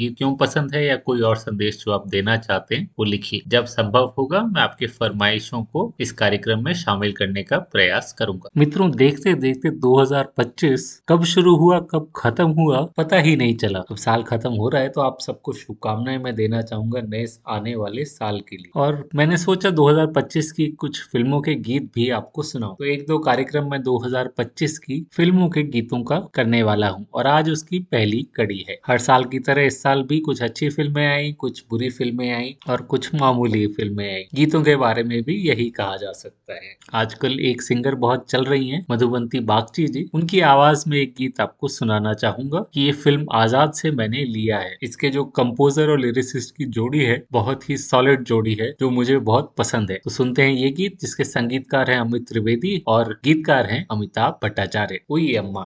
गीत क्यों पसंद है या कोई और संदेश जो आप देना चाहते हैं, वो लिखिए। जब संभव होगा, मैं आपके फरमाइशों को इस कार्यक्रम में शामिल करने का प्रयास करूँगा। मित्रों देखते देखते 2025 कब शुरू हुआ, कब खत्म हुआ, पता ही नहीं चला। तो साल खत्म हो रहा है तो आप सबको शुभकामनाएँ मैं देना चाहूँगा नए आने वाले साल के लिए। और मैंने सोचा 2025 की कुछ फ़िल्मों के गीत भी आपको सुनाऊं। तो एक दो कार्यक्रम में 2025 की फ़िल्मों के गीतों का करने वाला हूँ, और आज उसकी पहली कड़ी है। हर साल की तरह इस भी कुछ अच्छी फ़िल्में आई, कुछ बुरी फ़िल्में आई और कुछ मामूली फ़िल्में आई। गीतों के बारे में भी यही कहा जा सकता है। आजकल एक सिंगर बहुत चल रही हैं, मधुबंती बागची जी। उनकी आवाज़ में एक गीत आपको सुनाना चाहूँगा कि ये फ़िल्म आज़ाद से मैंने लिया है। इसके जो कंपोजर और लिरिसिस्ट की जोड़ी है, बहुत ही सॉलिड जोड़ी है, जो मुझे बहुत पसंद है। तो सुनते हैं ये गीत, जिसके संगीतकार है अमित त्रिवेदी और गीतकार है अमिताभ भट्टाचार्य। वही अम्मा।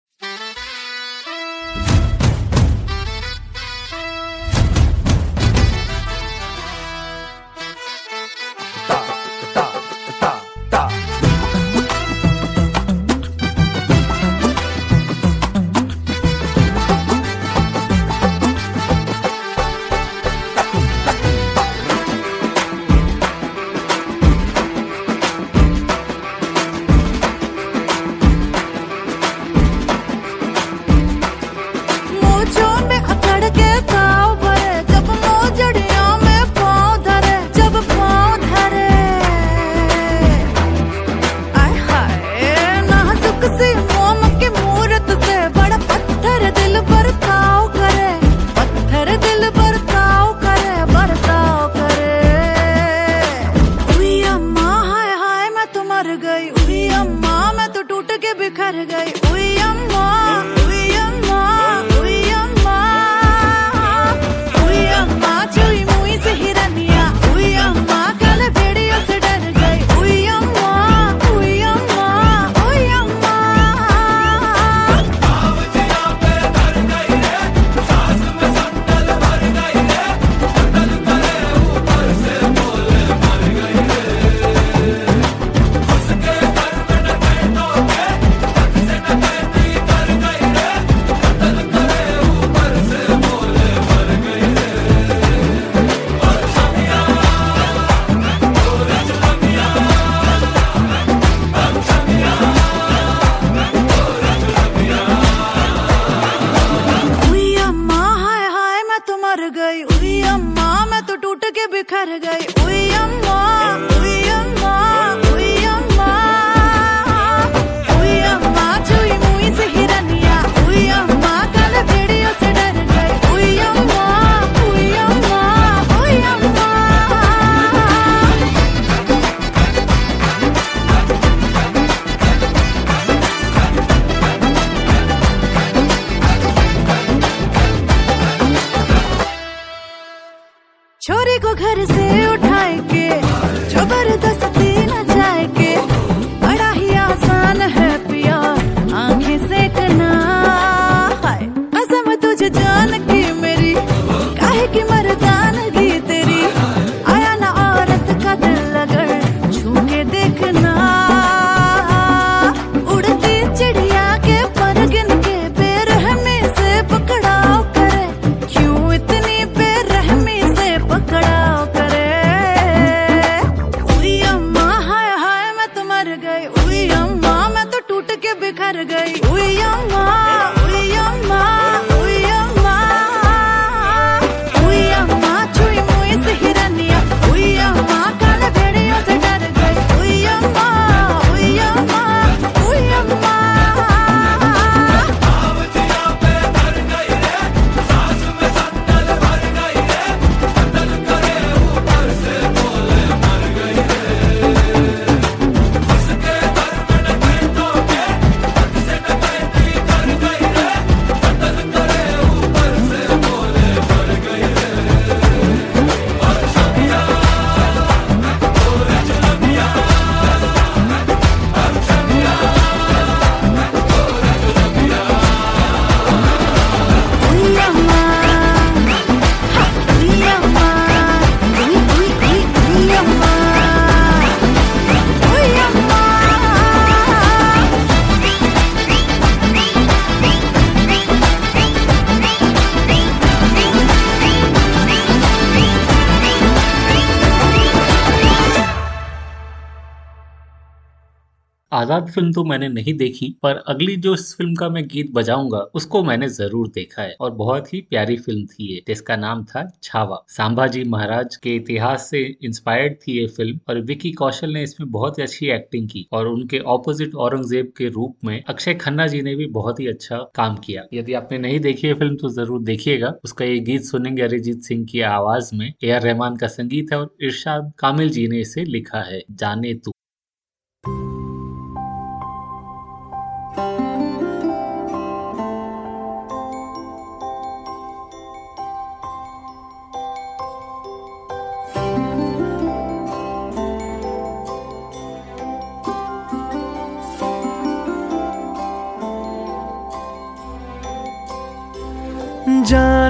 आज़ाद फ़िल्म तो मैंने नहीं देखी, पर अगली जो इस फ़िल्म का मैं गीत बजाऊँगा, उसको मैंने ज़रूर देखा है। और बहुत ही प्यारी फ़िल्म थी ये, जिसका नाम था छावा। संभाजी महाराज के इतिहास से इंस्पायर्ड थी ये फ़िल्म, और विकी कौशल ने इसमें बहुत ही अच्छी एक्टिंग की, और उनके ऑपोजिट औरंगज़ेब के रूप में अक्षय खन्ना जी ने भी बहुत ही अच्छा काम किया। यदि आपने नहीं देखी है फ़िल्म तो ज़रूर देखिएगा। उसका ये गीत सुनेंगे अरिजीत सिंह की आवाज़ में एआर रहमान का संगीत है, और इरशाद कामिल जी ने इसे लिखा है, जाने तू।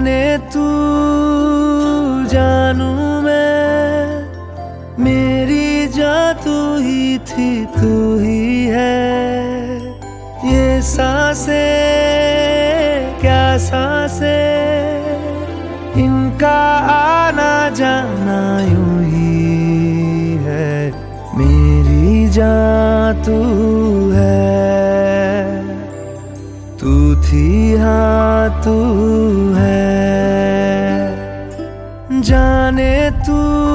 जाने तू जानू मैं। मेरी जा तू ही थी, तू ही है। ये सांसे, क्या सांसे? इनका आना जाना यूँ ही है। मेरी जा तू है। तू थी हाँ तू है जाने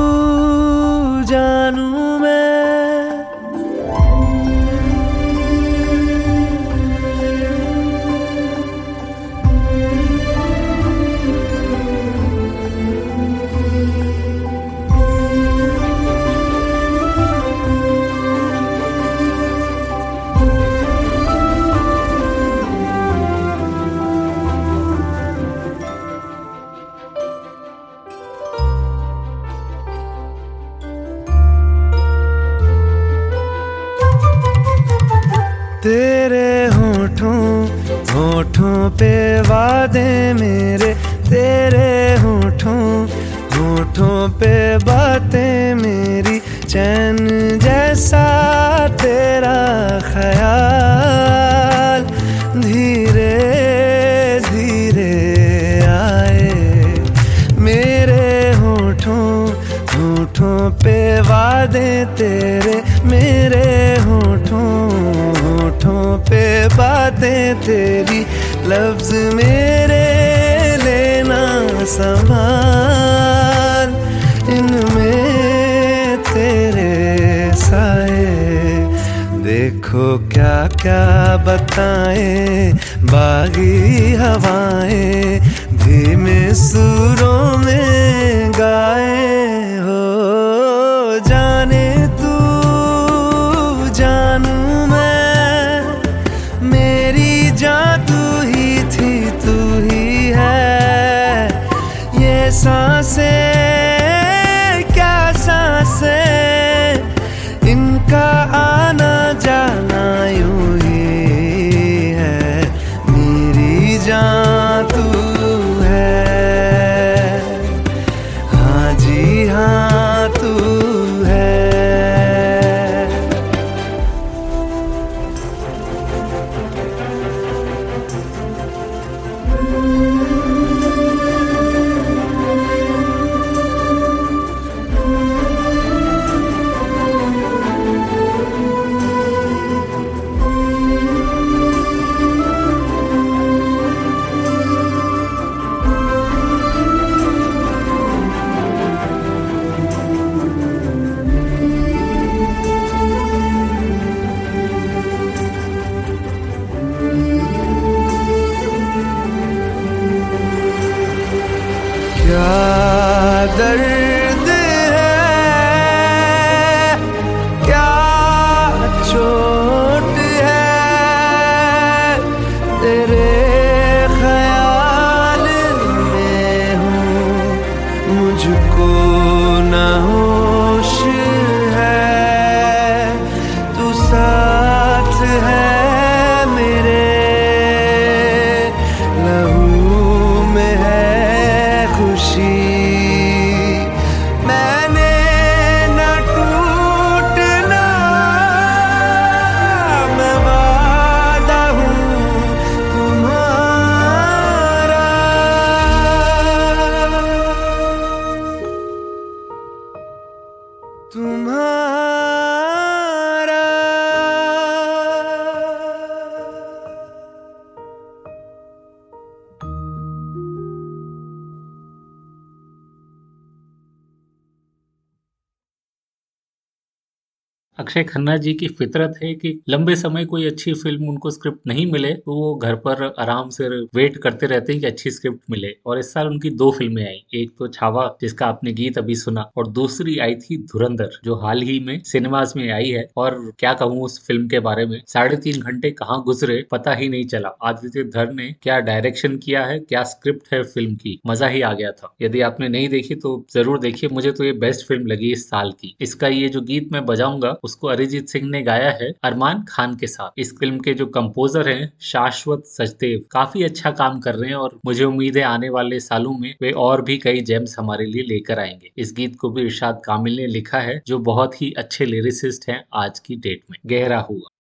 पे बातें मेरी, चैन जैसा तेरा ख्याल। धीरे धीरे आए मेरे होठों होठों पे वादे तेरे। मेरे होठों होठों पे बातें तेरी देखो क्या क्या बताएँ बागी हवाएँ धीमे सुरों में गाए। अक्षय खन्ना जी की फितरत है कि लंबे समय कोई अच्छी फ़िल्म उनको स्क्रिप्ट नहीं मिले तो वो घर पर आराम से वेट करते रहते हैं कि अच्छी स्क्रिप्ट मिले। और इस साल उनकी दो फ़िल्में आई, एक तो छावा, जिसका आपने गीत अभी सुना, और दूसरी आई थी धुरंधर, जो हाल ही में सिनेमाज में आई है। और क्या कहूँ उस फ़िल्म के बारे में, साढ़े तीन घंटे कहाँ गुजरे, पता ही नहीं चला। आदित्य धर ने क्या डायरेक्शन किया है, क्या स्क्रिप्ट है फ़िल्म की? मज़ा ही आ गया था। यदि आपने नहीं देखी तो ज़रूर देखिए। मुझे तो ये बेस्ट फ़िल्म लगी इस साल की। इसका ये जो गीत मैं बजाऊँगा, उसको अरिजीत सिंह ने गाया है अरमान खान के साथ। इस फ़िल्म के जो कंपोजर हैं, शाश्वत सचदेव, काफ़ी अच्छा काम कर रहे हैं और मुझे उम्मीद है आने वाले सालों में वे और भी कई जेम्स हमारे लिए लेकर आएँगे। इस गीत को भी इर्शाद कामिल ने लिखा है, जो बहुत ही अच्छे लिरिसिस्ट है आज की डेट में। गहरा हुआ।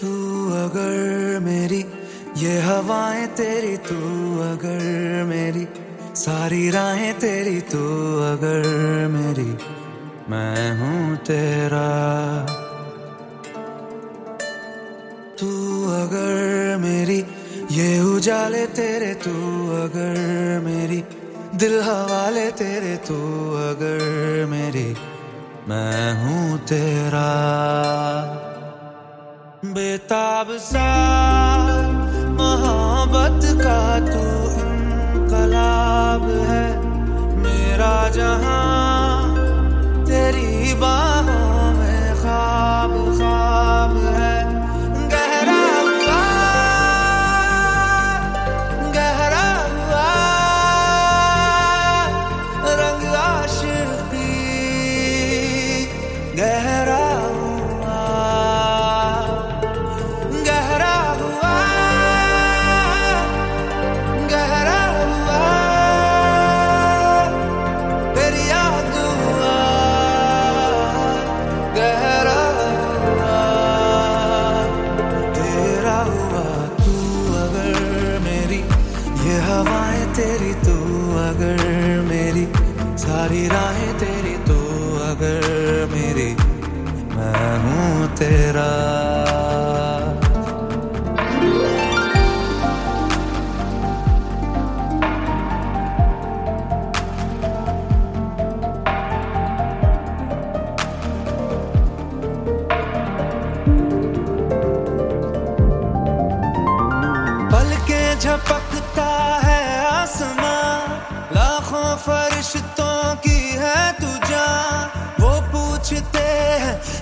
तू अगर मेरी, ये हवाएँ तेरी तू अगर मेरी, सारी राहें तेरी तू अगर मेरी, मैं हूँ तेरा। तू अगर मेरी, ये उजाले तेरे तू अगर मेरी, दिल हवाले तेरे तू अगर मेरी, मैं हूँ तेरा। बेताब सा मोहब्बत का तू इनकलाब है मेरा जहाँ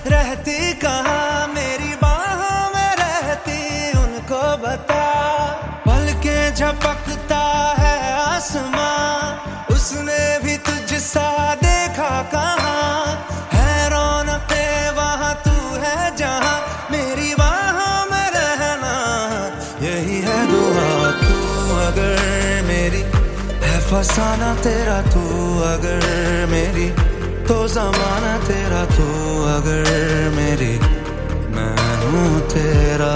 रहती कहाँ? मेरी बाहों में रहती, उनको बता। पल के झपकता है आसमां, उसने भी तुझसा देखा कहाँ? है रौनके, वहाँ तू है जहाँ। मेरी बाहों में रहना, यही है दुआ तू अगर मेरी। है फसाना तेरा तू अगर मेरी। तो जमाना तेरा तू अगर मेरी मैं हूँ तेरा।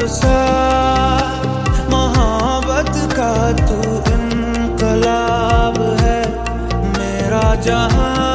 तो इनकलाब का तू है मेरा जहाँ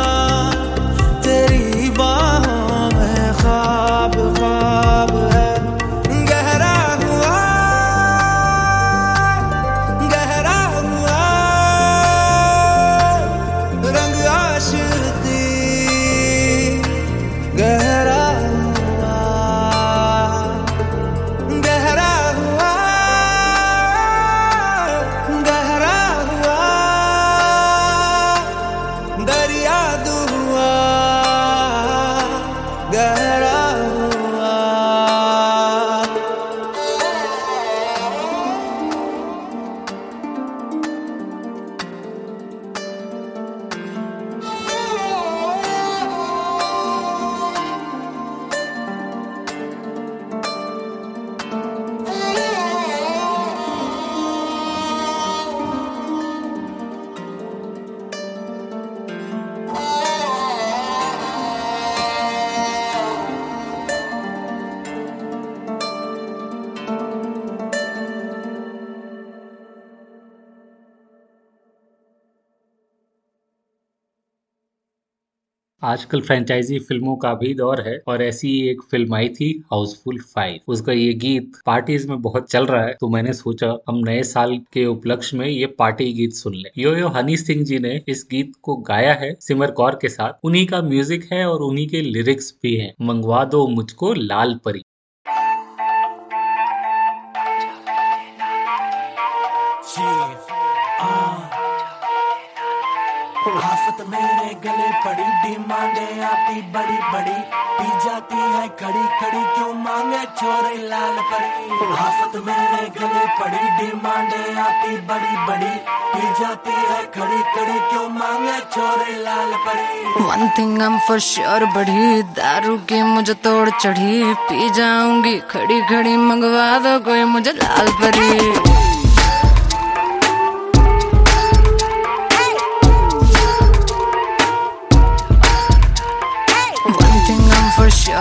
आजकल फ्रेंचाइजी फ़िल्मों का भी दौर है और ऐसी एक फ़िल्म आई थी हाउसफुल फाइव उसका ये गीत पार्टीज़ में बहुत चल रहा है तो मैंने सोचा हम नए साल के उपलक्ष्य में ये पार्टी गीत सुन ले यो यो हनी सिंह जी ने इस गीत को गाया है सिमर कौर के साथ उन्हीं का म्यूज़िक है और उन्हीं के लिरिक्स भी है मंगवा दो मुझको लाल परी आफत मेरे गले पड़ी, डिमांडे आती बड़ी बड़ी। पी जाती है खड़ी खड़ी क्यों मांगे छोरे लाल परी? आफत मेरे गले पड़ी, डिमांडे आती बड़ी बड़ी। पी जाती है खड़ी खड़ी क्यों मांगे छोरे लाल परी? वन थिंग हम फॉर श्योर बढ़ी दारू की मुझे तोड़ चढ़ी। पी जाऊँगी खड़ी खड़ी मंगवा दो कोई मुझे लाल परी।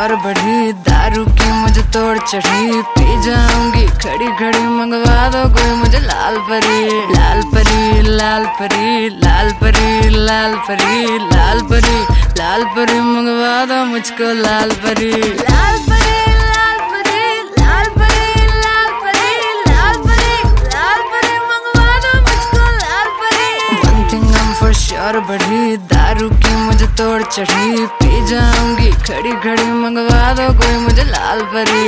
श्योर बढ़ी, दारू की मुझे तोड़ चढ़ी। पी जाऊँगी, खड़ी खड़ी मंगवा दो कोई मुझे लाल परी लाल परी लाल परी लाल परी लाल परी लाल परी लाल परी मंगवा दो मुझको लाल परी। लाल परी। और बढ़ी दारू की मुझे तोड़ चढ़ी। पी जाऊँगी खड़ी खड़ी मंगवा दो कोई मुझे लाल परी।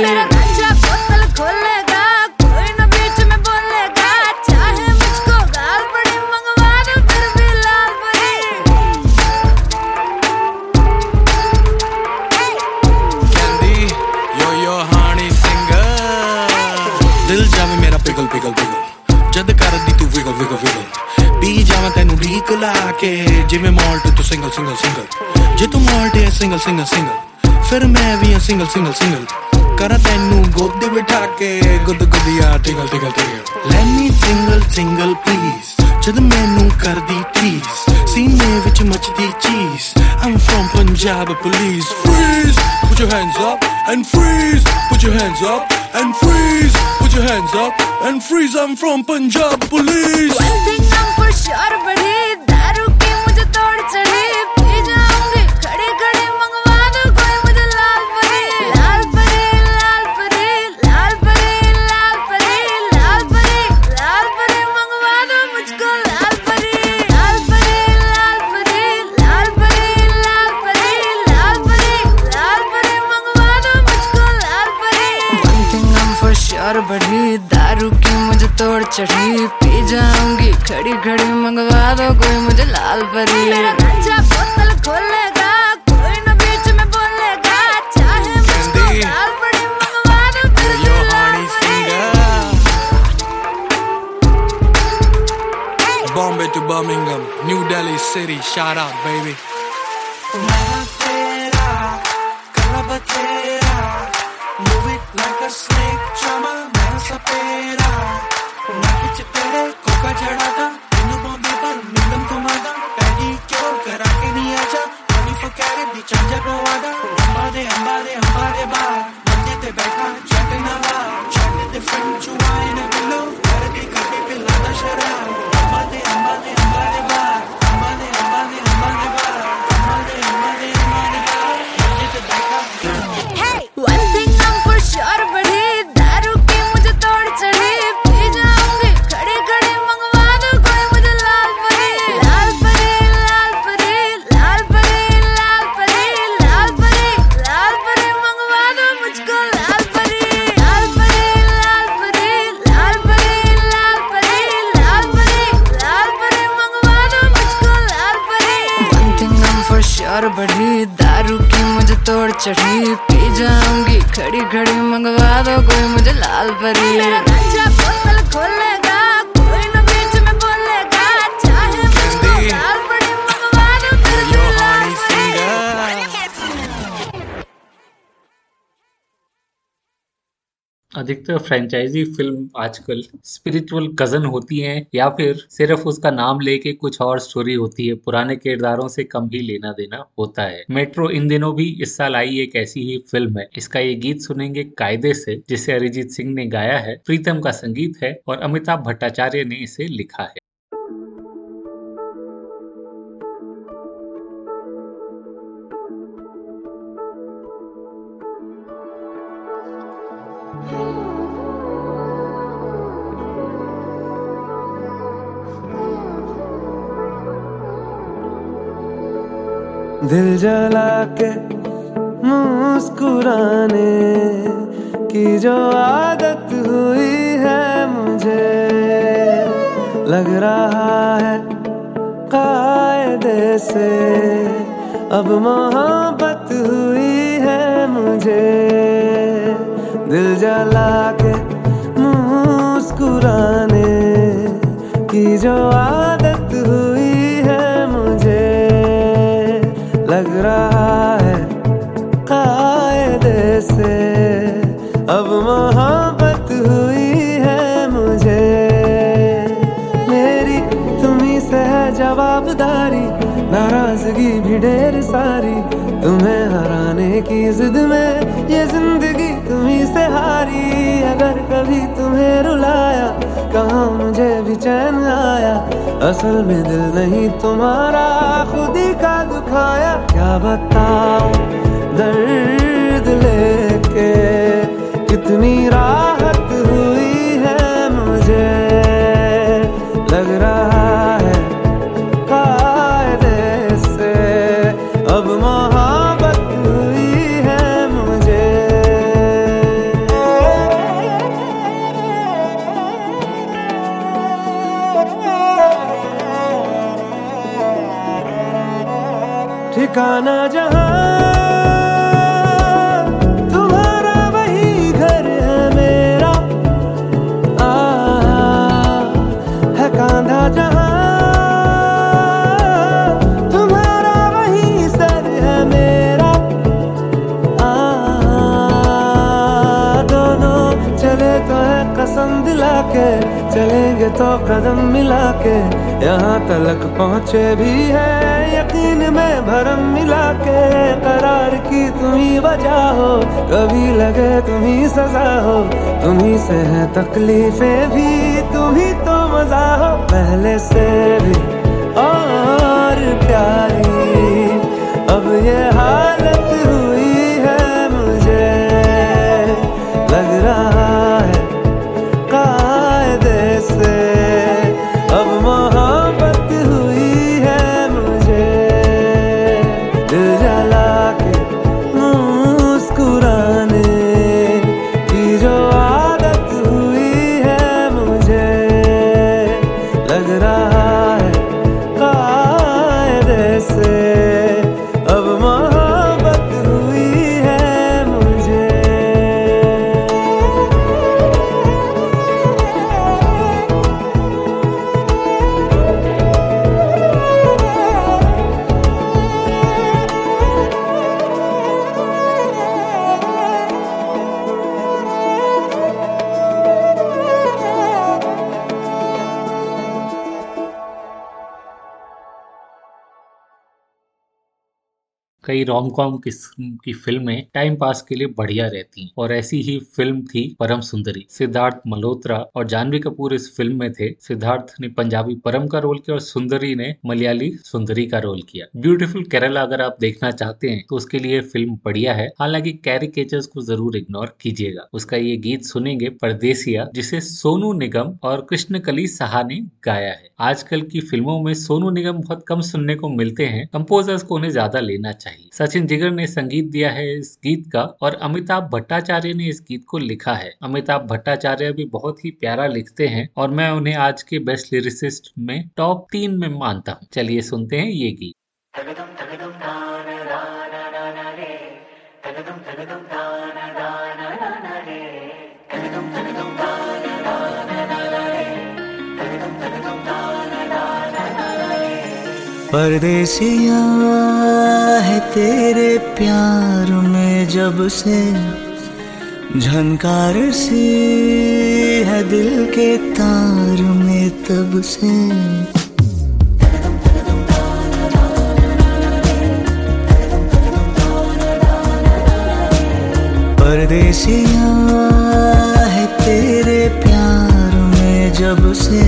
दिल जावे मेरा पिघल पिघल पिघल। जद कर दी तू विगल विगल विगल ਜਾਵਾਂ ਤੈਨੂੰ ਢੀਕ ਲਾ ਕੇ, ਜਿਵੇਂ ਮਾਲਟ ਤੂੰ ਸਿੰਗਲ ਸਿੰਗਲ ਸਿੰਗਲ ਜੇ ਤੂੰ ਮਾਲਟ ਹੈ ਸਿੰਗਲ ਸਿੰਗਲ ਸਿੰਗਲ ਫਿਰ ਮੈਂ ਵੀ ਹਾਂ ਸਿੰਗਲ ਸਿੰਗਲ ਸਿੰਗਲ ਕਰਾਂ ਤੈਨੂੰ ਗੋਦੀ ਬਿਠਾ ਕੇ, ਗੁੱਦ ਗੁੱਦੀਆ, tickle tickle tickle. Let me single single please ਜਦ ਮੈਨੂੰ ਕਰਦੀ ਟੀਸ ਸੀਨੇ ਵਿੱਚ ਮੱਚਦੀ ਚੀਜ਼ I'm from Punjab police freeze put your hands up and freeze put your hands up and freeze put your hands up and freeze I'm from Punjab police One thing I'm for sure बढ़ी दारू की मुझे तोड़ चढ़ी sure बढ़ी दारू की मुझे तोड़ चढ़ी। पी जाऊँगी खड़ी खड़ी मंगवा दो कोई मुझे लाल परी। मेरा नशा बोतल खोलेगा कोई न बीच में बोलेगा। चाहे मुझको कहती, गाल मंगवा दो फिर भी लाल परी. Bombay to Birmingham, New Delhi City, shout out, baby. मैं अधिकतर फ्रेंचाइजी फ़िल्म आजकल स्पिरिचुअल कज़न होती हैं, या फिर सिर्फ़ उसका नाम लेके कुछ और स्टोरी होती है, पुराने किरदारों से कम ही लेना देना होता है। मेट्रो इन दिनों भी इस साल आई एक ऐसी ही फ़िल्म है, इसका ये गीत सुनेंगे कायदे से, जिसे अरिजीत सिंह ने गाया है, प्रीतम का संगीत है और अमिताभ भट्टाचार्य ने इसे लिखा है। दिल जला के मुस्कुराने की जो आदत हुई है मुझे, लग रहा है कायदे से अब मोहब्बत हुई है मुझे। दिल जला के मुस्कुराने की जो आदत से। अब मोहब्बत हुई है मुझे। मेरी तुम्ही से है जवाबदारी। नाराज़गी भी ढेर सारी। तुम्हें हराने की जिद में ये ज़िंदगी तुम्ही से हारी। अगर कभी तुम्हें रुलाया, कहा मुझे भी चैन आया असल में दिल नहीं तुम्हारा, खुद ही का दुखाया। क्या बताओ दर्द कितनी राहत हुई है मुझे। लग रहा है कायदे से अब मोहब्बत हुई है मुझे। ठिकाना जहाँ कदम मिला के यहाँ तलक पहुँचे भी है। यकीन में भरम मिला के करार की तुम्ही वजह हो। कभी लगे तुम्ही सजा हो। तुम्ही से है तकलीफें भी, तुम्ही तो मज़ा हो। पहले से भी और प्यारी। अब ये हालत हुई रोम कॉम किस्म की फ़िल्में टाइम पास के लिए बढ़िया रहती हैं। और ऐसी ही फ़िल्म थी परम सुंदरी। सिद्धार्थ मल्होत्रा और जानवी कपूर इस फ़िल्म में थे। सिद्धार्थ ने पंजाबी परम का रोल किया और सुंदरी ने मलयाली सुंदरी का रोल किया। ब्यूटीफुल केरला अगर आप देखना चाहते हैं तो उसके लिए फ़िल्म बढ़िया है। हालाँकि कैरिकेचर्स को ज़रूर इग्नोर कीजिएगा। उसका ये गीत सुनेंगे परदेसिया, जिसे सोनू निगम और कृष्ण कली साहा ने गाया है। आजकल की फ़िल्मों में सोनू निगम बहुत कम सुनने को मिलते हैं। कंपोजर्स को उन्हें ज़्यादा लेना चाहिए। सचिन जिगर ने संगीत दिया है इस गीत का और अमिताभ भट्टाचार्य ने इस गीत को लिखा है। अमिताभ भट्टाचार्य भी बहुत ही प्यारा लिखते हैं और मैं उन्हें आज के बेस्ट लिरिसिस्ट में टॉप तीन में मानता हूँ। चलिए सुनते हैं ये गीत। परदेसिया है तेरे प्यार में जब से झनकार सी है दिल के तार में तब से। परदेसिया है तेरे प्यार में जब से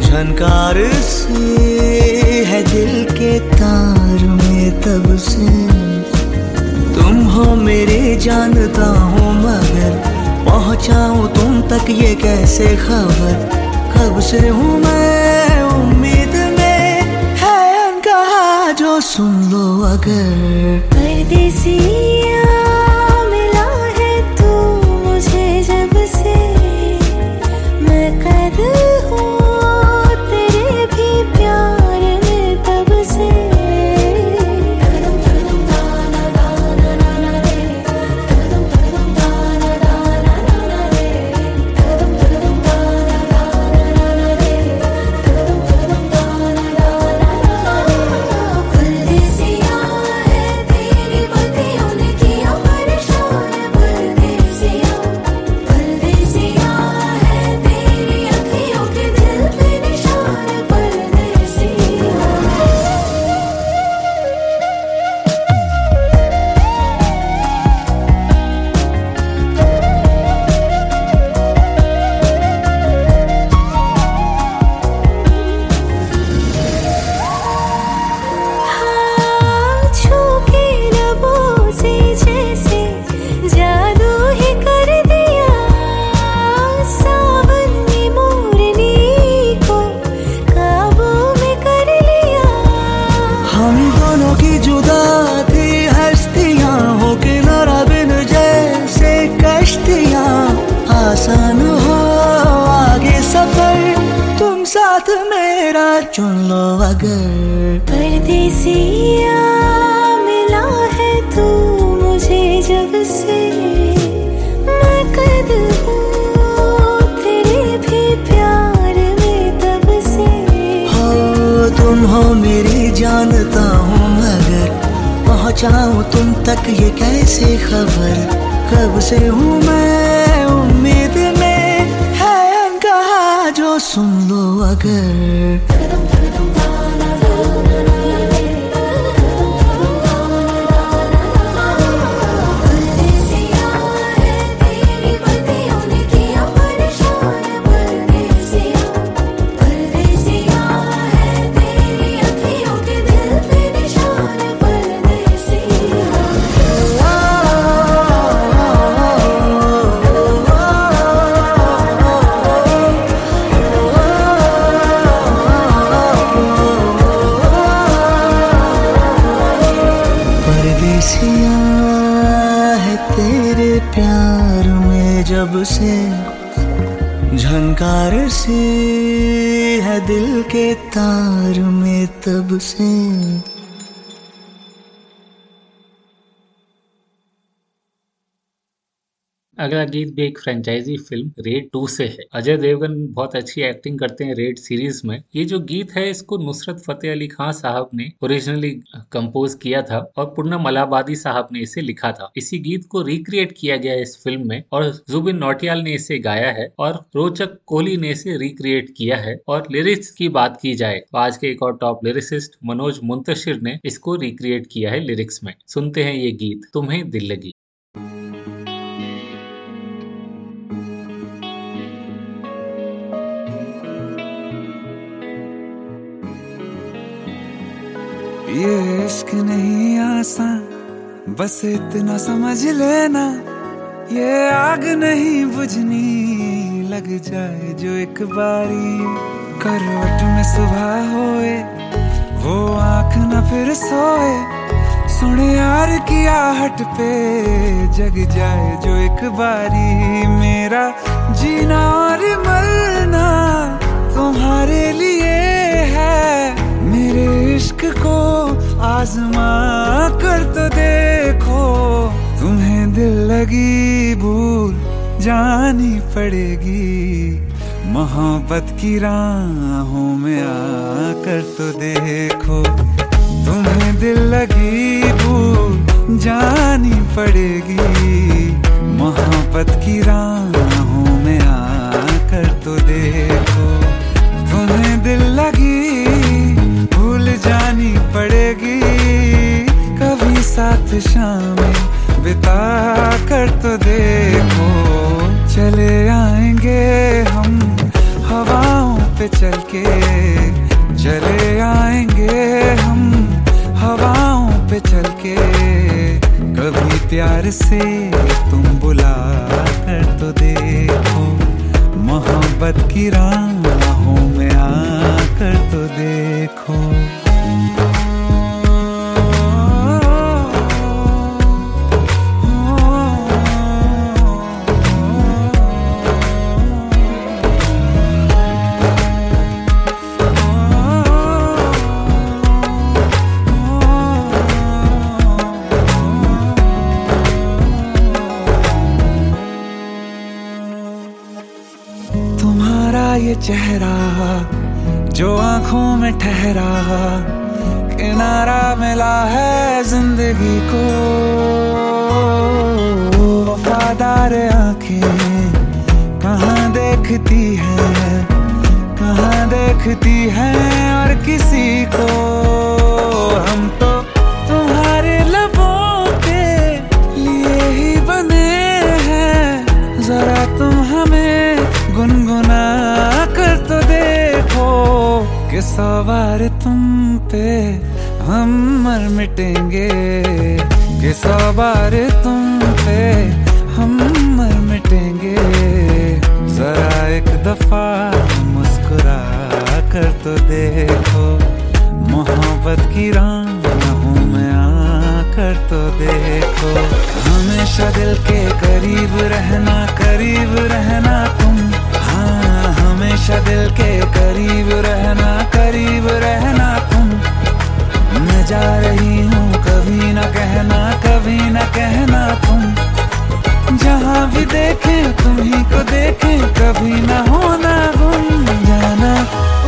झनकार से है दिल के तार में तब से। तुम हो मेरे जानता हूँ मगर, पहुँचाऊँ तुम तक ये कैसे खबर? कब से हूँ मैं उम्मीद में? है अनकहा जो सुन लो अगर। परदेसिया पहुँचाऊँ तुम तक ये कैसे खबर? कब से हूँ मैं उम्मीद में? है कहा जो सुन लो अगर। अगला गीत भी एक फ्रेंचाइजी फ़िल्म रेड टू से है। अजय देवगन बहुत अच्छी एक्टिंग करते हैं रेड सीरीज़ में। ये जो गीत है, इसको नुसरत फतेह अली खान साहब ने ओरिजिनली कंपोज किया था और पूर्णम अलाहाबादी साहब ने इसे लिखा था। इसी गीत को रिक्रिएट किया गया इस फ़िल्म में और जुबिन नौटियाल ने इसे गाया है और रोचक कोहली ने इसे रिक्रिएट किया है। और लिरिक्स की बात की जाए तो आज के एक और टॉप लिरिसिस्ट मनोज मुंतशिर ने इसको रिक्रिएट किया है लिरिक्स में। सुनते हैं ये गीत, तुम्हें दिल लगी। ये इश्क नहीं आसान, बस इतना समझ लेना। ये आग नहीं बुझनी, लग जाए जो एक बारी। करवट में सुबह होए, वो आँख न फिर सोए। सुने यार की आहट पे जग जाए जो एक बारी। मेरा जीना और मरना तुम्हारे लिए है। मेरे इश्क को आजमा कर तो देखो। तुम्हें दिल लगी भूल जानी पड़ेगी। मोहब्बत की राहों में आकर तो देखो। तुम्हें दिल लगी भूल जानी पड़ेगी। मोहब्बत की राहों में आकर तो देखो। तुम्हें दिल लगी जानी पड़ेगी। कभी साथ शामें बिता कर तो देखो। चले आएँगे हम हवाओं पे चल के चले आएँगे हम हवाओं पे चल के कभी प्यार से तुम बुला कर तो देखो। मोहब्बत की राहों में आकर तो देखो। आँखों में ठहरा, किनारा मिला है ज़िंदगी को। वफादार आँखें कहाँ देखती हैं, कहाँ देखती हैं और किसी को। सवार तुम पे, हम मर मिटेंगे। कि सवार तुम पे, हम मर मिटेंगे। जरा एक दफ़ा मुस्कुरा कर तो देखो, मोहब्बत की राहों में, आकर तो देखो। हमेशा दिल के करीब रहना करीब रहना तुम। हमेशा दिल के करीब रहना करीब रहना तुम। मैं जा रही हूँ, कभी ना कहना, कभी ना कहना तुम। जहाँ भी देखे तुम्ही को देखे, कभी ना होना गुम। जाना,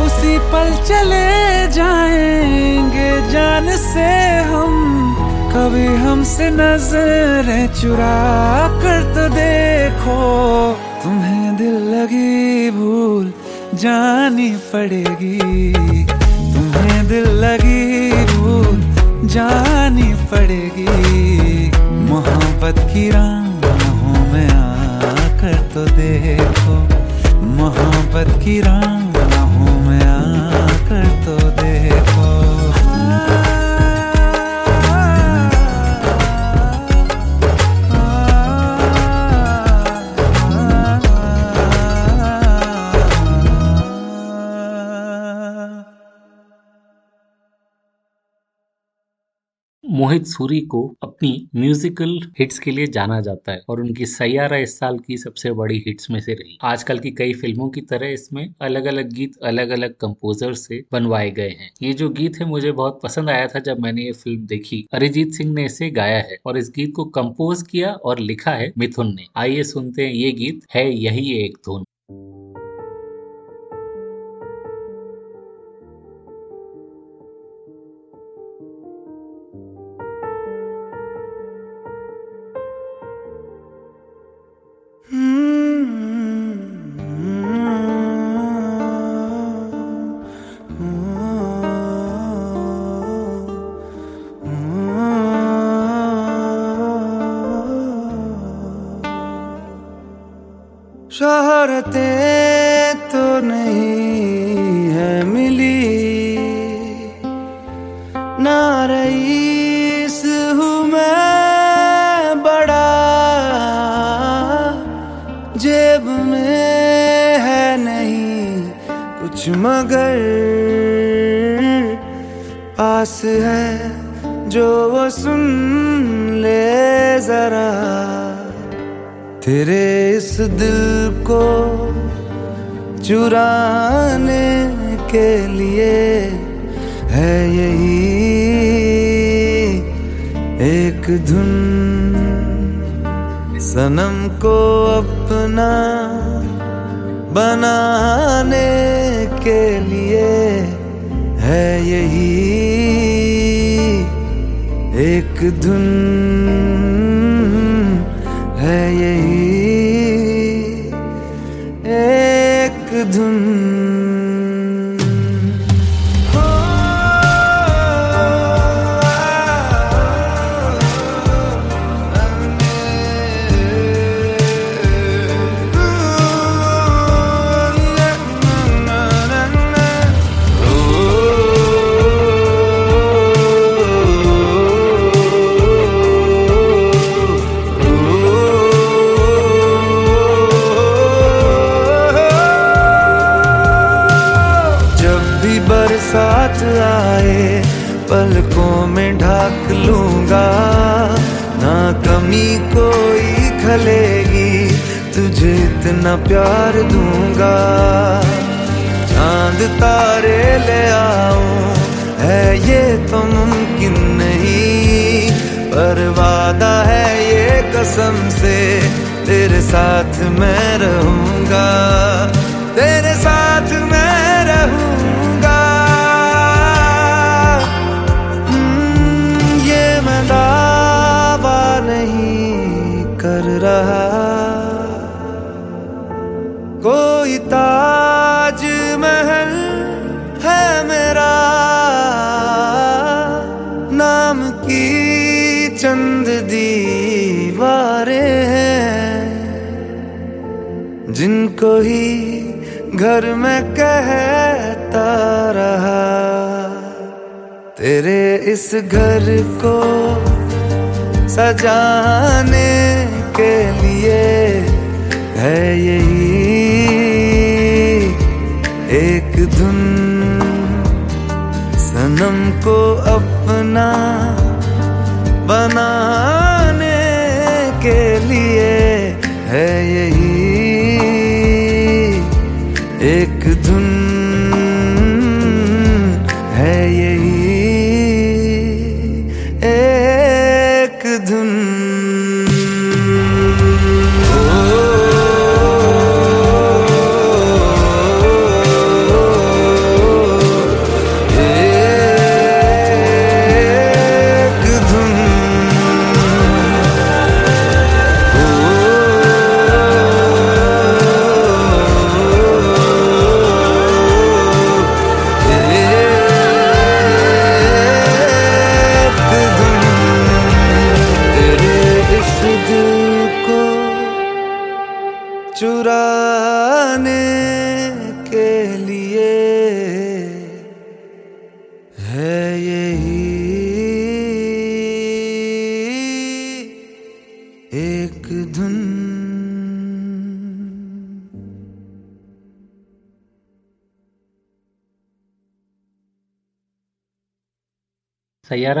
उसी पल चले जाएँगे, जान से हम। कभी हमसे नज़रें चुरा कर तो देखो जानी पड़ेगी। तुम्हें दिल लगी भूल जानी पड़ेगी। मोहब्बत की राहों में आकर तो देखो। मोहब्बत की राहों मोहित सूरी को अपनी म्यूजिकल हिट्स के लिए जाना जाता है और उनकी सैयारा इस साल की सबसे बड़ी हिट्स में से रही। आजकल की कई फ़िल्मों की तरह इसमें अलग अलग गीत अलग अलग कंपोजर से बनवाए गए हैं। ये जो गीत है, मुझे बहुत पसंद आया था जब मैंने ये फ़िल्म देखी। अरिजीत सिंह ने इसे गाया है और इस गीत को कंपोज किया और लिखा है मिथुन ने। आइए सुनते हैं ये गीत, है यही एक धुन।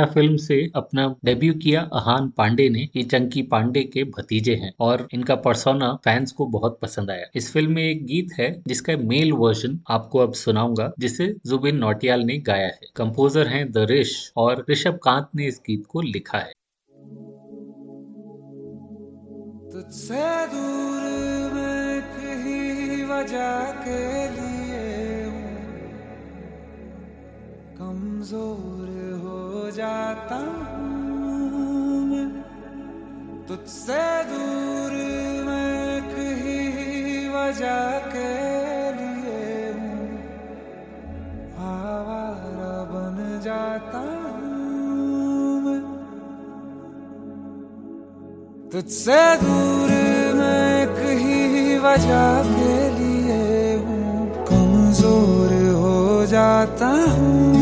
सैयारा फ़िल्म से अपना डेब्यू किया अहान पांडे ने, ये चंकी पांडे के भतीजे हैं और इनका पर्सोना फैंस को बहुत पसंद आया। इस फ़िल्म में एक गीत है, जिसका मेल वर्जन आपको अब सुनाऊँगा, जिसे जुबिन नौटियाल ने गाया है। कंपोजर हैं द रिश और ऋषभ कांत ने इस गीत को लिखा है। लिए कमज़ोर जाता हूँ तुझसे दूर मैं कहीं वजह के लिए आवारा बन जाता हूँ तुझसे दूर मैं कहीं वजह के लिए हूँ। कमज़ोर हो जाता हूँ।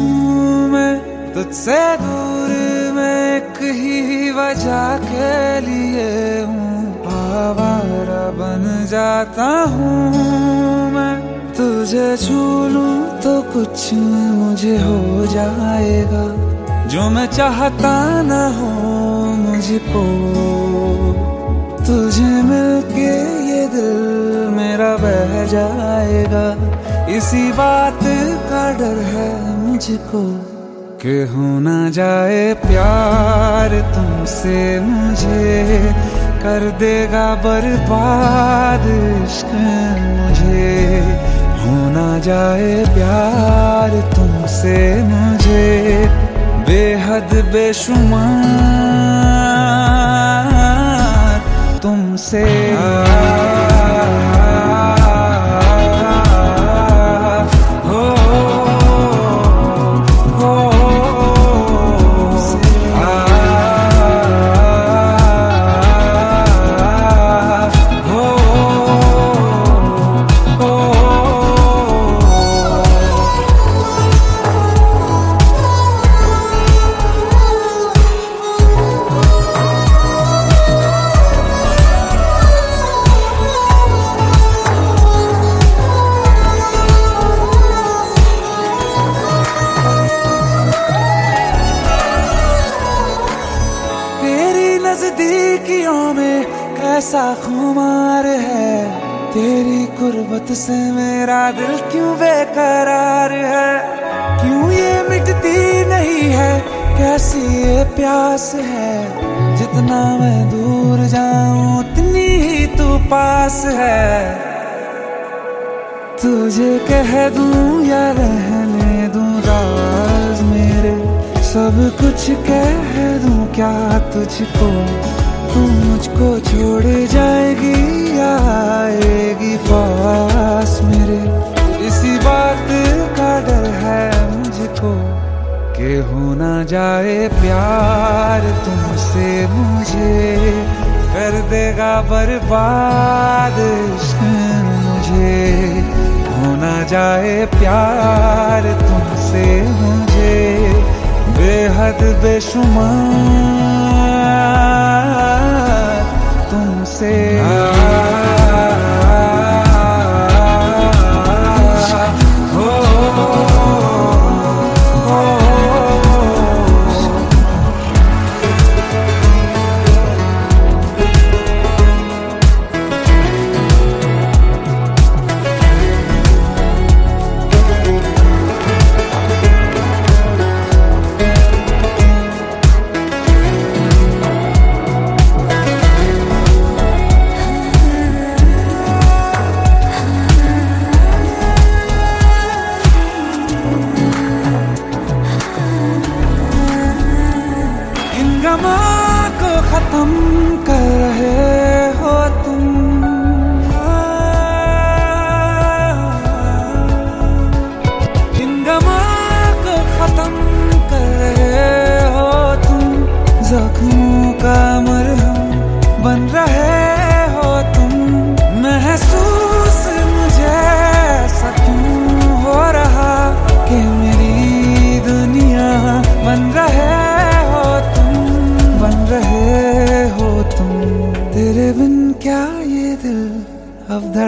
तुझसे दूर मैं कहीं वजह के लिए हूँ। आवारा बन जाता हूँ मैं। तुझे छू तो कुछ मुझे हो जाएगा। जो मैं चाहता न हो मुझको। तुझे मिलके ये दिल मेरा बह जाएगा। इसी बात का डर है मुझको। कि हो ना जाए प्यार तुमसे मुझे, कर देगा बर्बाद इश्क मुझे। हो ना जाए प्यार तुमसे मुझे, बेहद बेशुमार तुमसे। हो कुर्बत से मेरा दिल क्यों बेकरार है? क्यों ये मिटती नहीं है? कैसी ये प्यास है? जितना मैं दूर जाऊँ, उतनी ही तू पास है। तुझे कह दूँ या रहने दूँ, राज मेरे, सब कुछ कह दूँ, क्या तुझको? तू मुझको छोड़ जाएगी या आएगी? पास जाए प्यार तुमसे मुझे, कर देगा बर्बाद मुझे। हो ना जाए प्यार तुमसे मुझे, बेहद बेशुमार तुमसे। हो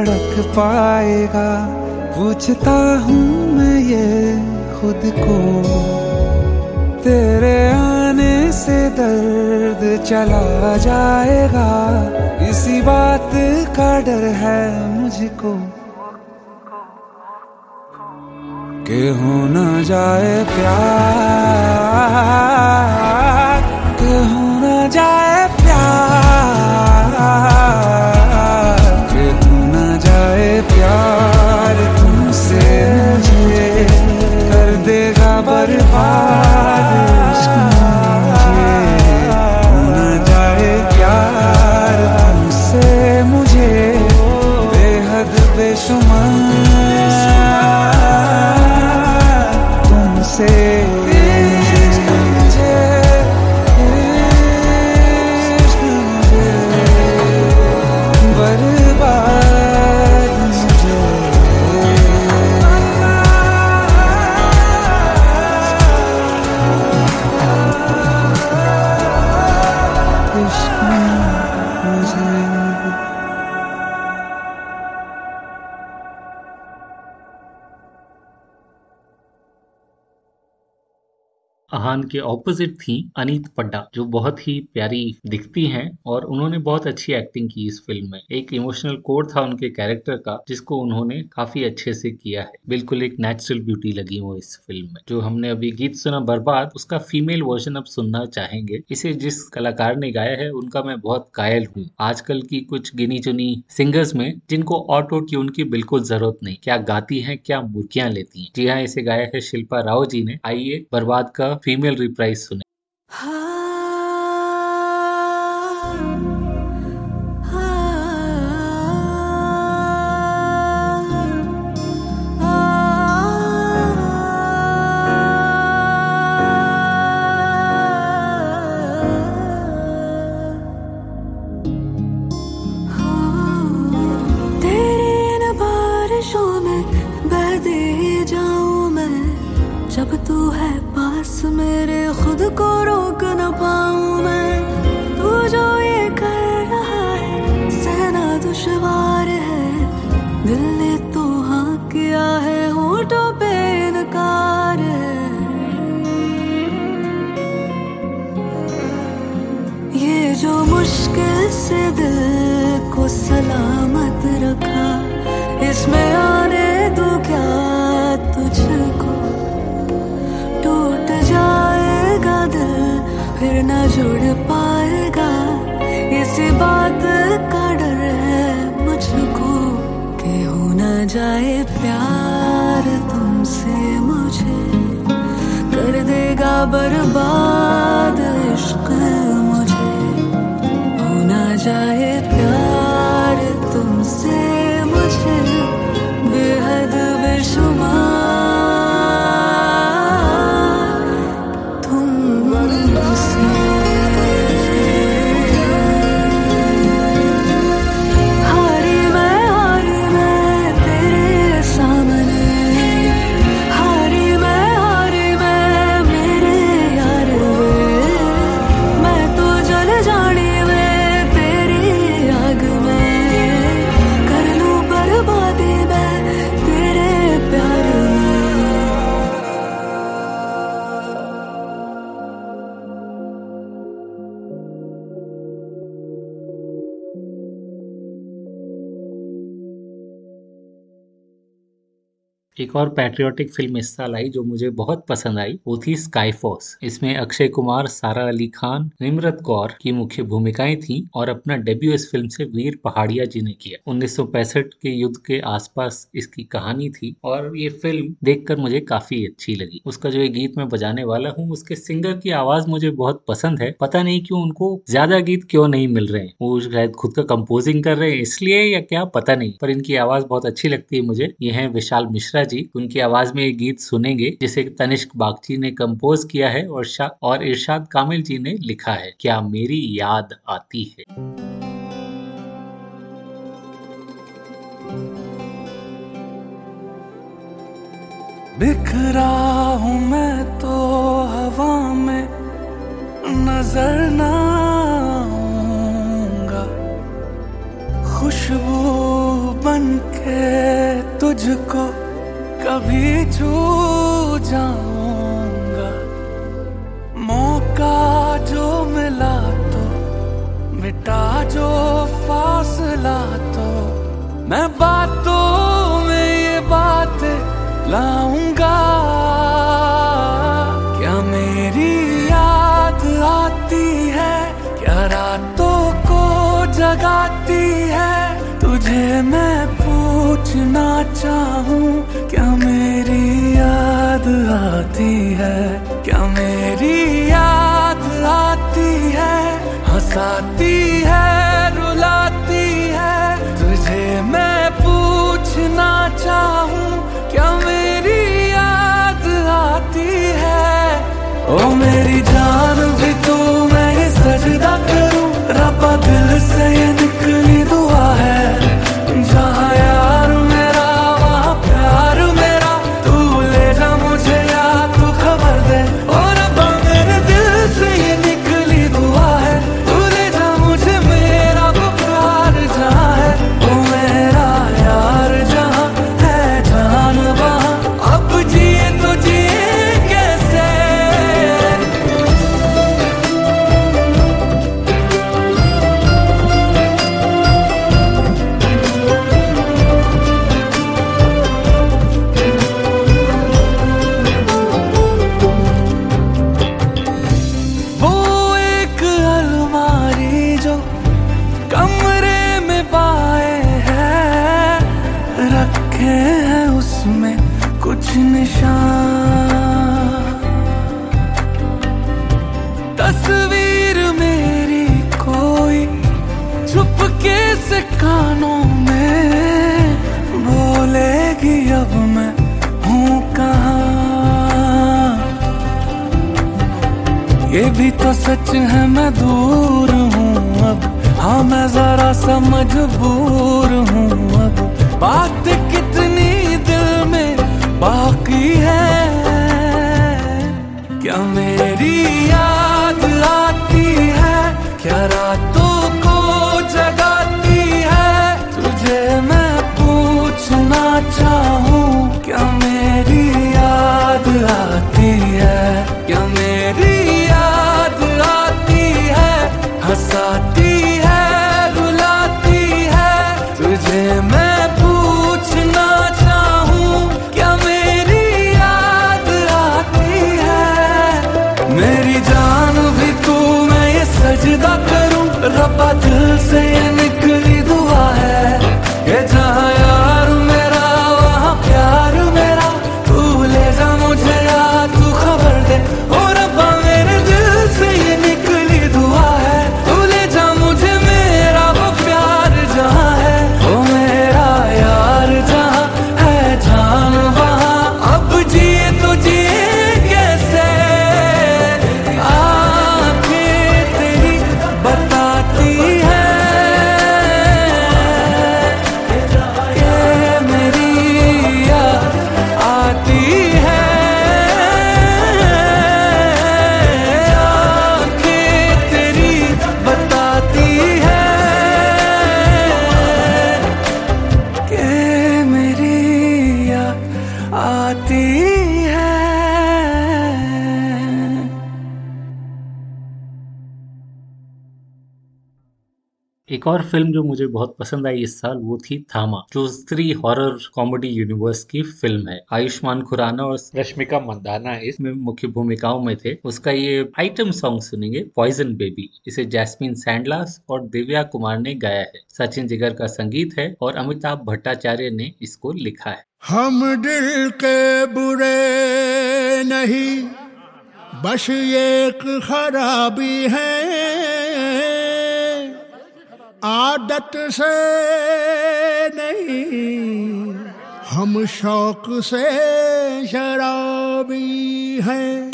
धड़क पाएगा। पूछता हूँ मैं ये खुद को। तेरे आने से दर्द चला जाएगा। इसी बात का डर है मुझको। के हो ना जाए प्यार। आहान के ऑपोजिट थी अनीत पड्डा, जो बहुत ही प्यारी दिखती हैं और उन्होंने बहुत अच्छी एक्टिंग की इस फ़िल्म में। एक इमोशनल कोड था उनके कैरेक्टर का, जिसको उन्होंने काफ़ी अच्छे से किया है। बिल्कुल एक नेचुरल ब्यूटी लगी वो इस फ़िल्म में। जो हमने अभी गीत सुना बर्बाद, उसका फीमेल वर्जन अब सुनना चाहेंगे। इसे जिस कलाकार ने गाया है, उनका मैं बहुत कायल हूँ। आजकल की कुछ गिनी चुनी सिंगर्स में, जिनको ऑटो ट्यून की बिल्कुल ज़रूरत नहीं। क्या गाती है, क्या मुर्कियाँ लेती हैं। जी हाँ इसे गाया है शिल्पा राव जी ने। आइए, बर्बाद का फीमेल रिप्राइज सुने। पास मेरे खुद को रोक न पाऊँ मैं। तू जो ये कर रहा है, सहना दुश्वार है। दिल ने तो हाँ किया है, होठों पे इनकार है। ये जो मुश्किल से दिल को सलामत रखा, इसमें आने दो क्या फिर न जुड़ पाएगा। इस बात का डर है मुझको कि हो न जाए प्यार तुमसे मुझे। कर देगा बर्बाद इश्क मुझे। हो न जाए एक और पैट्रियोटिक फ़िल्म इस साल आई जो मुझे बहुत पसंद आई, वो थी स्काई फोर्स इसमें अक्षय कुमार, सारा अली खान, निमरत कौर की मुख्य भूमिकाएँ थी और अपना डेब्यू इस फ़िल्म से वीर पहाड़िया जी ने किया। 1965 के युद्ध के आसपास इसकी कहानी थी और ये फ़िल्म देखकर मुझे काफ़ी अच्छी लगी। उसका जो ये गीत मैं बजाने वाला हूँ, उसके सिंगर की आवाज़ मुझे बहुत पसंद है। पता नहीं क्यों उनको ज़्यादा गीत क्यों नहीं मिल रहे हैं। वो शायद खुद का कंपोजिंग कर रहे हैं इसलिए या क्या, पता नहीं। पर इनकी आवाज़ बहुत अच्छी लगती है मुझे। ये है विशाल मिश्रा जी उनकी आवाज़ में ये गीत सुनेंगे, जिसे तनिष्क बागची ने कंपोज किया है और और इरशाद कामिल जी ने लिखा है। क्या मेरी याद आती है? बिखरा हूँ मैं तो हवा में, नज़र ना खुशबू बन के तुझको कभी छू जाऊँगा। मौका जो मिला तो मिटा जो फासला तो। मैं बातों में ये बातें लाऊँगा। क्या मेरी याद आती है? क्या रातों को जगाती है? तुझे मैं पूछना चाहूँ क्या मेरी याद आती है? क्या मेरी याद आती है? हंसाती है, रुलाती है। तुझे मैं पूछना चाहूँ, क्या मेरी याद आती है? ओ मेरी जान भी तू मैं ये सजदा करूँ, रब्बा दिल ये भी तो सच है, मैं दूर हूँ अब। हाँ मैं जरा सा मजबूर हूँ अब। बात कितनी दिल में बाकी है? क्या मेरी याद आती है? क्या रातों को जगाती है? तुझे मैं पूछना चाहूँ, क्या मेरी याद आती है? क्या मेरी एक और फ़िल्म जो मुझे बहुत पसंद आई इस साल, वो थी थामा, जो स्त्री हॉरर कॉमेडी यूनिवर्स की फ़िल्म है। आयुष्मान खुराना और रश्मिका मंदाना इसमें मुख्य भूमिकाओं में थे। उसका ये आइटम सॉन्ग सुनेंगे पॉइजन बेबी इसे जैस्मिन सैंडलास और दिव्या कुमार ने गाया है। सचिन जिगर का संगीत है और अमिताभ भट्टाचार्य ने इसको लिखा है। हम दिल के बुरे नहीं, बस एक खराबी है। आदत से नहीं, हम शौक से शराबी हैं।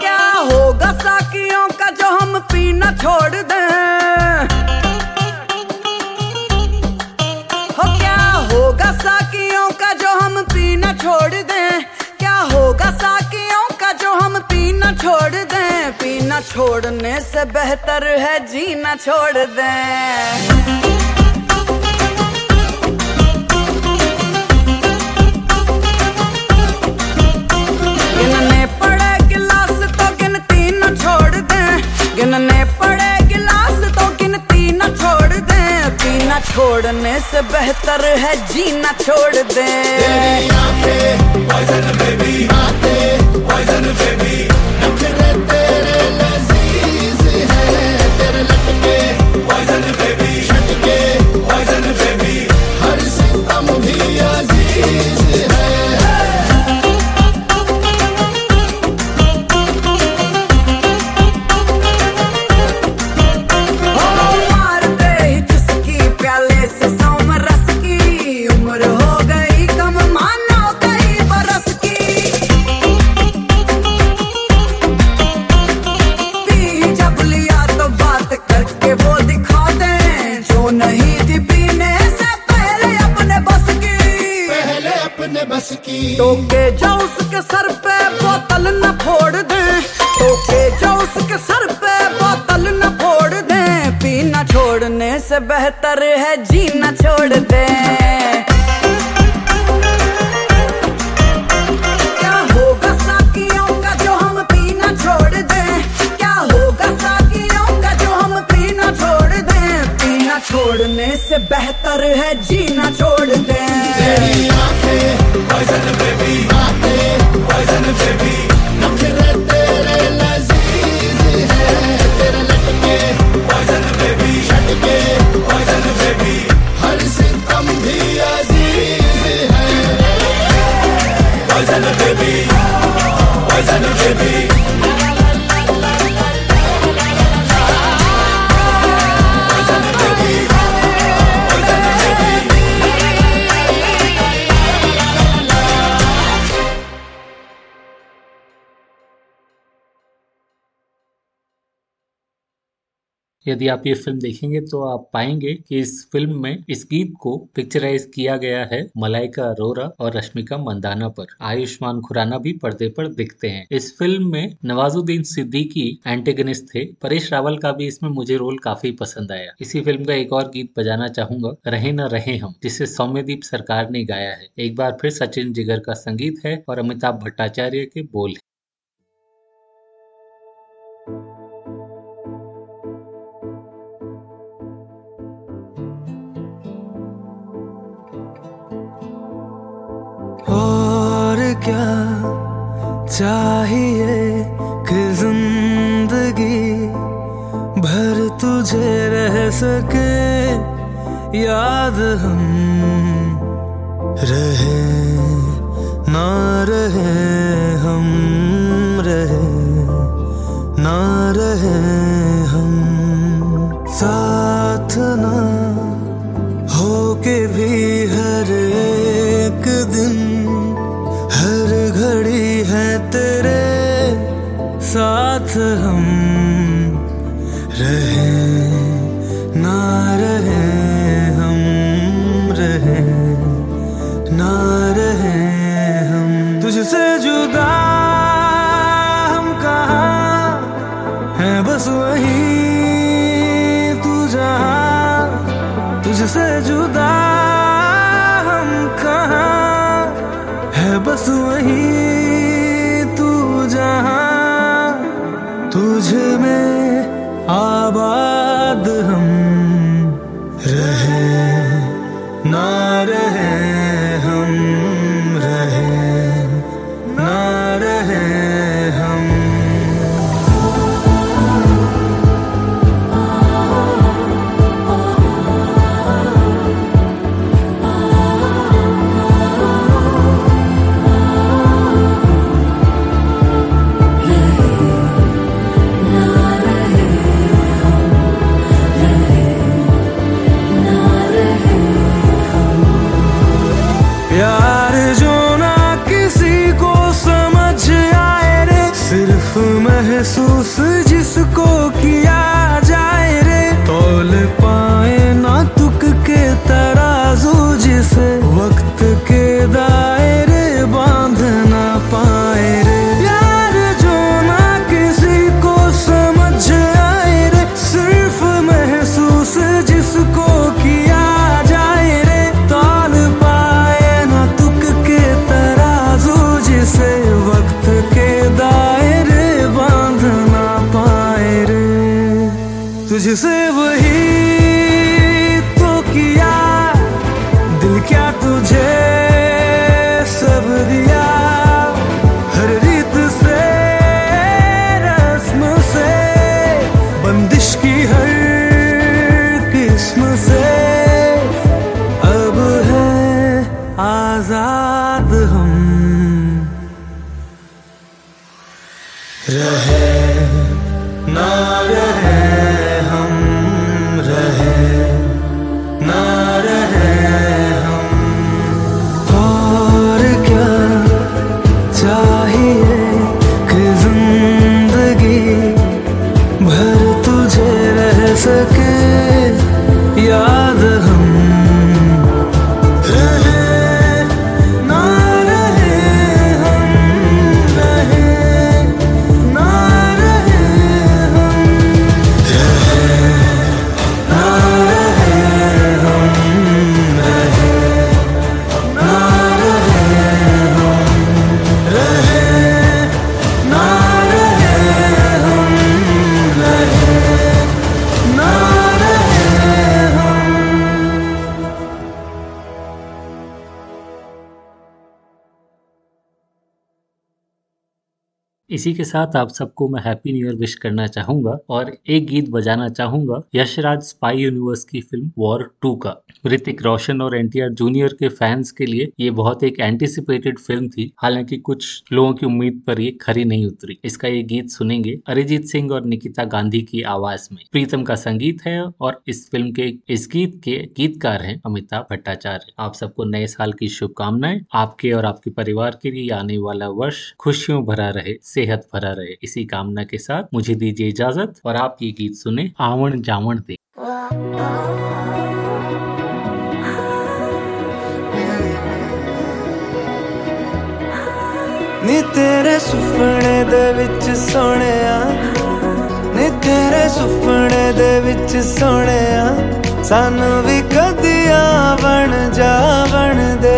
क्या होगा साकियों का जो हम पीना छोड़ दें? हो क्या होगा साकियों का जो हम पीना छोड़ दें? क्या होगा साकियों का जो पीना छोड़ दें, पीना छोड़ने से बेहतर है जीना छोड़ दें। तो दे। गिनने पड़े गिलास तो गिनती न छोड़ दे। पीना छोड़ने से बेहतर है जीना छोड़ टोके जो उसके सर पे बोतल न फोड़ दे। टोके जो उसके सर पे बोतल न फोड़ दे। पीना छोड़ने से बेहतर है जीना छोड़ बेहतर है जीना छोड़ दे। यदि आप ये फ़िल्म देखेंगे तो आप पाएँगे कि इस फ़िल्म में इस गीत को पिक्चराइज किया गया है मलाइका अरोरा और रश्मिका मंदाना पर। आयुष्मान खुराना भी पर्दे पर दिखते हैं। इस फ़िल्म में नवाजुद्दीन सिद्दीकी एंटेगनिस्ट थे। परेश रावल का भी इसमें मुझे रोल काफ़ी पसंद आया। इसी फ़िल्म का एक और गीत बजाना चाहूँगा, रहे न रहे हम, जिसे सौम्यदीप सरकार ने गाया है। एक बार फिर सचिन जिगर का संगीत है और अमिताभ भट्टाचार्य के बोल क्या चाहिए कि ज़िंदगी भर तुझे रह सके? याद हम रहे, ना रहे हम रहे, ना रहे हम। साथ ना इसी के साथ आप सबको मैं हैप्पी न्यू ईयर विश करना चाहूँगा और एक गीत बजाना चाहूँगा, यशराज स्पाई यूनिवर्स की फ़िल्म वॉर टू का। ऋतिक रोशन और एनटीआर जूनियर के फैंस के लिए ये बहुत एक एंटिसिपेटेड फ़िल्म थी। हालाँकि कुछ लोगों की उम्मीद पर ये खरी नहीं उतरी। इसका ये गीत सुनेंगे अरिजीत सिंह और निकिता गांधी की आवाज़ में। प्रीतम का संगीत है और इस फ़िल्म के, इस गीत के गीतकार हैं अमिताभ भट्टाचार्य। आप सबको नए साल की शुभकामनाएँ। आपके और आपके परिवार के लिए आने वाला वर्ष खुशियों भरा रहे, सेहत भरा रहे। इसी कामना के साथ मुझे दीजिए इजाज़त और आप ये गीत सुने आवण जावण दे। ਨੀ ਤੇਰੇ ਸੁਪਨੇ ਦੇ ਵਿੱਚ ਸੋਹਣਿਆ। ਨੀ ਤੇਰੇ ਸੁਪਨੇ ਦੇ ਵਿੱਚ ਸੋਹਣਿਆ। ਸਾਨੂੰ ਵੀ ਕਦੀਆਂ ਬਣ ਜਾਵਣ ਦੇ।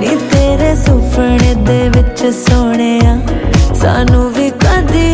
ਨੀ ਸੁਪਨੇ ਦੇ ਵਿੱਚ ਸੋਹਣਿਆ। ਸਾਨੂੰ ਵੀ ਕਦੀ